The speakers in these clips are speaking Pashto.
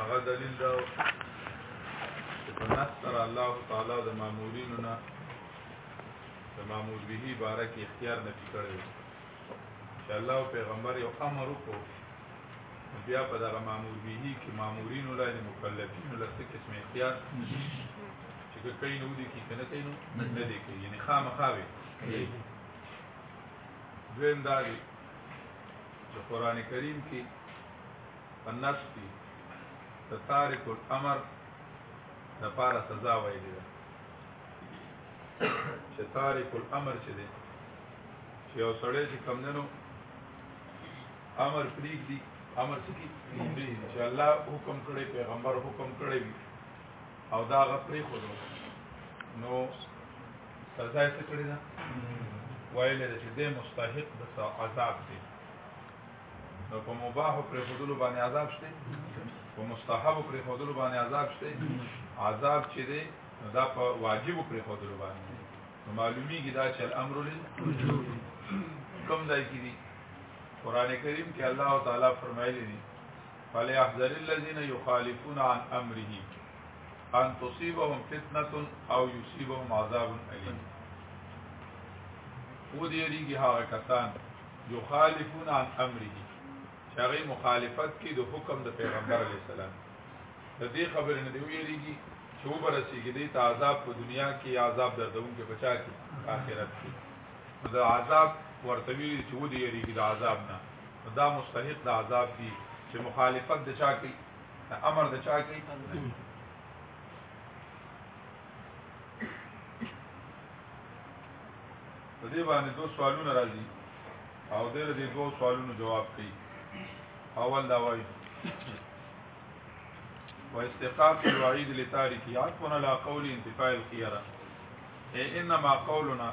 هغه دلیل دا چې په نص سره الله تعالی د مامورینو نه د مامور به باره کې اختیار نه کړی چې الله او پیغمبر یو امر وکړو بیا په دغه مامور به کې مامورینو لا نه مکلفین لا څه قسم اختیار چې کوي نو دي کې کنه کوي نو نه دي کې یعنی خامخاوي دویم دا دی چې قران کریم کې په نص کې د تارک الامر د پاره سزا ویلې ده چې تارک الامر چې دی چې یو سړی چې کم نه نو امر پریګ دی امر څه کی دی چې الله حکم کړي پیغمبر حکم کړي او دا غفري خو نو سزا یې څه کړې ده ویلې ده چې دی مستحق د عذاب دی نو په مباح پرې خودلو باندې عذاب شته په مستحب پرې خودلو باندې عذاب شته عذاب چې دی نو دا په واجب پرې خودلو باندې نو معلومیږي دا چې الامر للوجوب کوم ځای کې دی قران کریم کې الله تعالی فرمایلی دی فلیحذر الذین یخالفون عن امره ان تصيبهم فتنه او يصيبهم عذاب اليم و دې ریږي هغه کسان جو خالفون عن امره چې هغه مخالفت کوي د حکم د پیغمبر علی السلام د دې خبرې نه دی ویریږي چې وبرسیږي د عذاب په دنیا کې عذاب دردونکو بچا کې آخرت کې د عذاب ورته وی چې و دې ریږي د عذاب نه دا مستحق د عذاب دي چې مخالفت د چا کوي دا امر د چا کوي په دې باندې دوه سوالونه راځي او دې دې دوه سوالونو جواب کوي اول دا وایي واستقاق الوعيد لتارك يعطون على قول انتفاء الخيره انما قولنا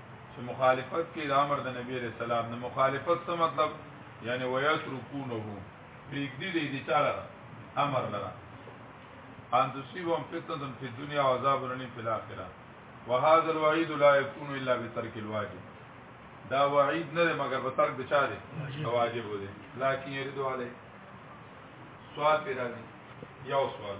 چې مخالفت کې د امر د نبی عليه السلام نه مخالفت څه مطلب یعنی ويترکونه پریږدي دې دې چاله امر لره ان تصيبهم فتنه في الدنيا وعذاب النار في الاخره وهذا الوعيد لا يكون الا بترك الواجب دا وعید نه ده مگر په ترک بچا ده واجب ده لکه یریدو علی سوال پیدا دي یو سوال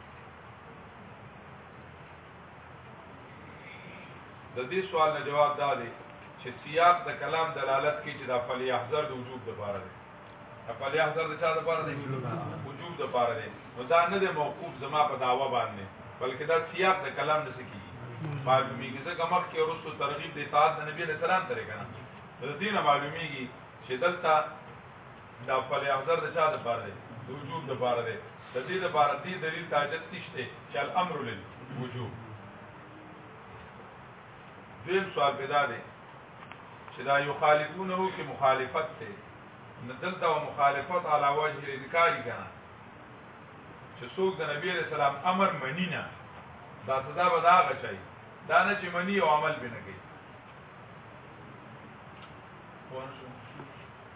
د دې سوال نه جواب دا دی چې سیاق د کلام دلالت کوي چې دا فلی احذر د وجوب لپاره دی فلی احذر د چا لپاره دی وجوب لپاره دی نو دا نه دی موقوف زما په داوا باندې بلکې دا سیاق د کلام نه سکی معلومیږي ځکه مخکې ورسو ترغیب د اطاعت د نبی له سلام ترې کنه د دینه معلومیږي چې دلته دا فعل احذر د چا د پاره دی د وجوب د پاره دی د دې د پاره دی دلیل تاجت نشته چې الامر للوجوب دیم سوال پیدا دی چې دا یو خالفونه کې مخالفت ته ندلته او مخالفت علی وجه الانکار کنه چې څوک د نبی رسول الله امر منی نه دا سزا به دا غچي دا نه چې منی او عمل بنه کوي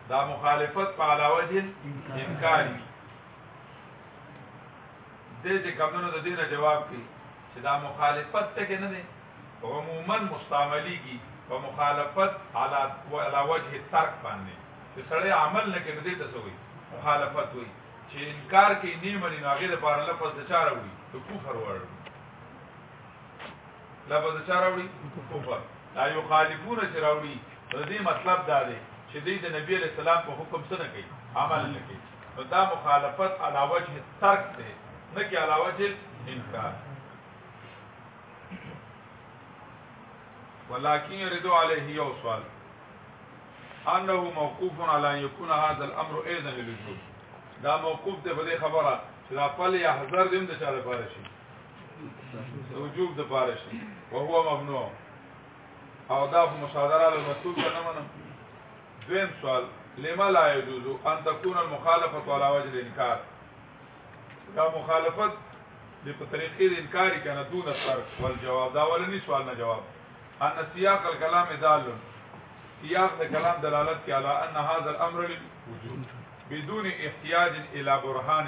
دا مخالفت په علاوه دي انکار وي دې چې کمونو د دینه جواب کوي چې دا مخالفت ته کې نه دي عموما مستعملي کی په مخالفت علا علا وجه ترک باندې چې سړی عمل نه کوي دې ته سوې مخالفت وي چې انکار کوي نیمه نه هغه لپاره لفظ د چاره وي د کفر ورو لفظ چا راوړي کفر لا یخالفون چې راوړي د دې مطلب دا دی چې دوی د نبی علی السلام په حکم سره کوي عمل نه کوي نو دا مخالفت علا وجه ترک دی نه کې علا وجه انکار ولكن يرد عليه یو سوال انه موقوف على ان يكون هذا الامر ايضا للوجوب دا موقوف دی په دې خبره چې دا پل یا حذر دیم د چا لپاره شي وجوب د پاره شي او هو ممنوع او دا مصادره له مسعود نه منم دویم سوال لما لا يجوز ان تكون المخالفه على وجه الانكار دا مخالفت د په طریقې د انکار کنه دون اثر ول جواب دا ولني سوال نه جواب ان سیاق الكلام دال سیاق د کلام دلالت کوي على ان هذا الامر للوجود بدون احتياج الى برهان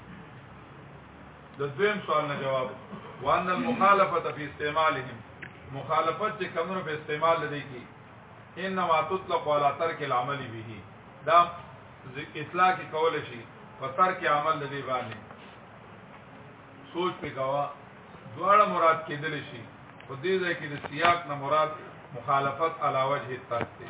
د دویم سوال نه جواب وان المخالفه فی استعمالهم مخالفت چې کمونو په استعمال لدی کی انما تطلق على ترك العمل به دا اطلاق کول شي په ترک عمل لدی باندې سوچ په کوا دواړه مراد کېدل شي په دې ځای کې د سیاق نه مراد مخالفت علاوه هي ترک دی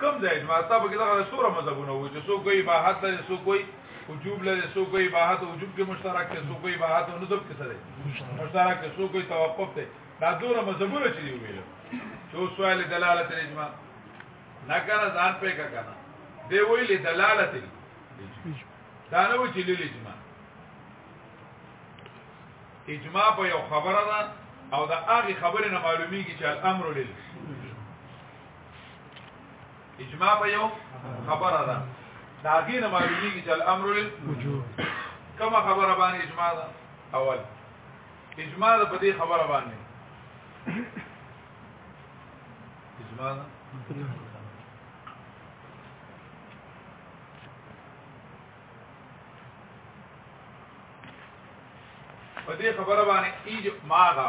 کم ځای چې ماته په کې دغه سوره مذهبونه وو چې سو کوئی باحت لري سو کوئی وجوب لري سو کوئی باحت وجوب کې مشترک کې سو کوئی باحت او نذب کې سره مشترک کې سو کوئی توقف ته دا دور مذهبونه چې دی ویل چې سوال دلالت اجماع نه کنه ځان په کا کنه دی ویل دلالت دا نه و چې لیل اجماع اجماع په یو خبره ده او دا هغه خبره نه معلومیږي چې الامر لیل اجماع په یو خبره ده دا غیر معلومیږي چې الامر للوجوب کومه خبره باندې اجماع ده اول اجماع ده په دې خبره باندې اجماع ده په دې خبره باندې اجماع ده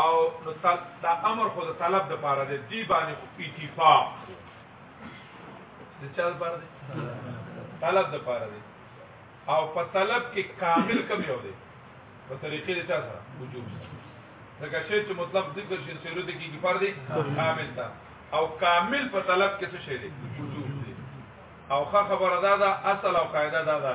او نو دا امر خو د طلب د پاره دی دی باندې خو اتفاق د چا د پاره دی طلب د پاره دی او په طلب کې کامل کم یو دی په طریقې د چا سره وجوب ځکه شی چې مطلب ذکر شي سره د کې فرض دی کامل تا او کامل په طلب کې څه شی دی وجوب دی او خه خبره دا ده اصل او قاعده دا ده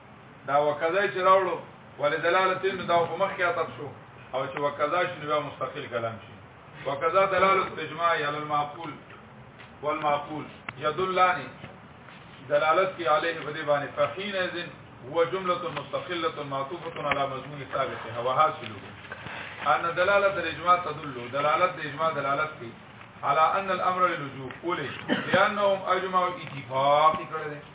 دا وکذا چې راوړو ولې دلالتین نو دا په مخ کې عطف شو او چې وکذا شنو بیا مستقل کلام شي وکذا دلالت اجماع علی المعقول والمعقول یدلانی دلالت کی علیه په دې باندې فحین اذن هو جمله مستقله معطوفه على مضمون ثابت هو حاصل ان دلالت الاجماع تدل دلالت الاجماع دلالت کی على ان الامر للوجوب قوله لانهم اجمعوا اتفاق کړه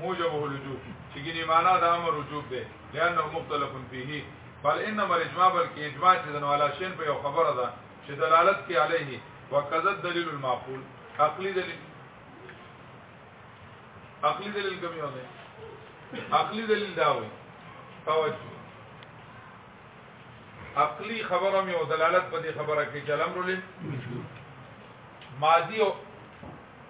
موجبه الوجوب چې ګنې معنا د امر وجوب دی لانه مختلف فيه بل انما الاجماع بلکې اجماع چې دنو علا شین په یو خبره ده چې دلالت کې علیه وکذا الدلیل المعقول عقلی دلیل عقلی دلیل کوم یو دی عقلی دلیل دا وي توجه عقلی خبره مې او دلالت په دې خبره کې چې الامر له ماضی او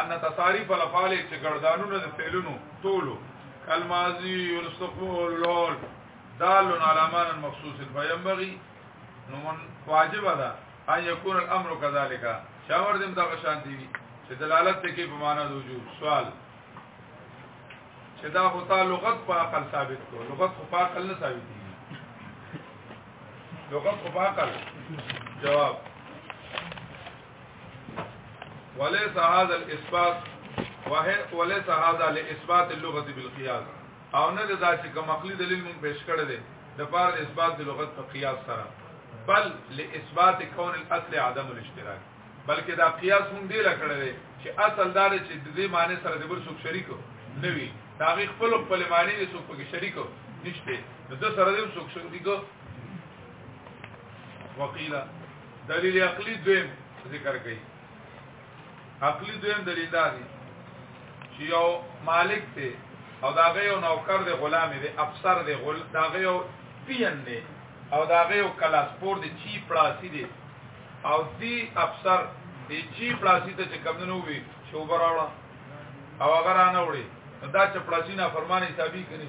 ان تصاریف الافعال چې ګردانونه د فعلونو ټولو کلمازی والاستقبال لول دال على معنى مخصوص فينبغي نو من واجب ده ان يكون الامر كذلك شاور دم دا شان دي چې دلالت ته کې په معنا د وجوب سوال چې دا خو تا لغت په عقل ثابت کو لغت خو په عقل نه ثابت دي لغت خو په عقل جواب وليس هذا الاثبات وليس هذا لاثبات اللغه بالقياس او نه دا چې کوم عقلي دلیل مونږ پیش کړی دی د پاره اثبات د لغت په قیاس سره بل لاثبات کون الاصل عدم الاشتراک بلکې دا قیاس مونږ دی لکړه دی چې اصل دا دی چې د دې معنی سره د بل څوک شریک نه وي دا غي خپل خپل معنی دي څوک پکې شریک نشته نو د سره دې څوک شریک وقیلا دلیل عقلی دویم ذکر کړي عقلی دویم دلیل دا دی چې یو مالک ته او داغه یو نوکر دی غلام دی افسر دی غل داغه یو پیان دی او داغه یو کلاس پور دی چی پلاسی دی او دی افسر دی چی پلاسی ته چې کم نه وي شو براوړه او هغه رانه وړي دا چې پلاسی نه فرمان حسابي کوي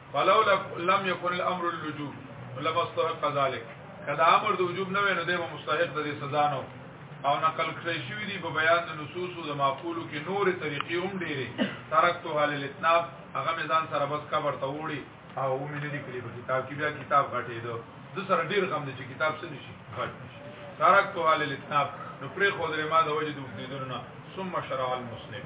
فلو لم يكن الامر اللجوء لما استحق ذلك کدا امر د وجوب نه وینو د مستحق د سزا نو او نقل کړی شوی دی په بیان د نصوص او د معقولو کې نور طریقې هم ډېرې ترکتو حال الاتناب هغه میدان سره بس قبر ته وړي او مې نه لیکلي په کتاب کې بیا کتاب غټې دو د سره ډېر غم دي چې کتاب څه نشي غټ نشي ترکتو حال الاتناب نو پرې خو درې ما د وجه د وګدیدونه ثم شرع المسلم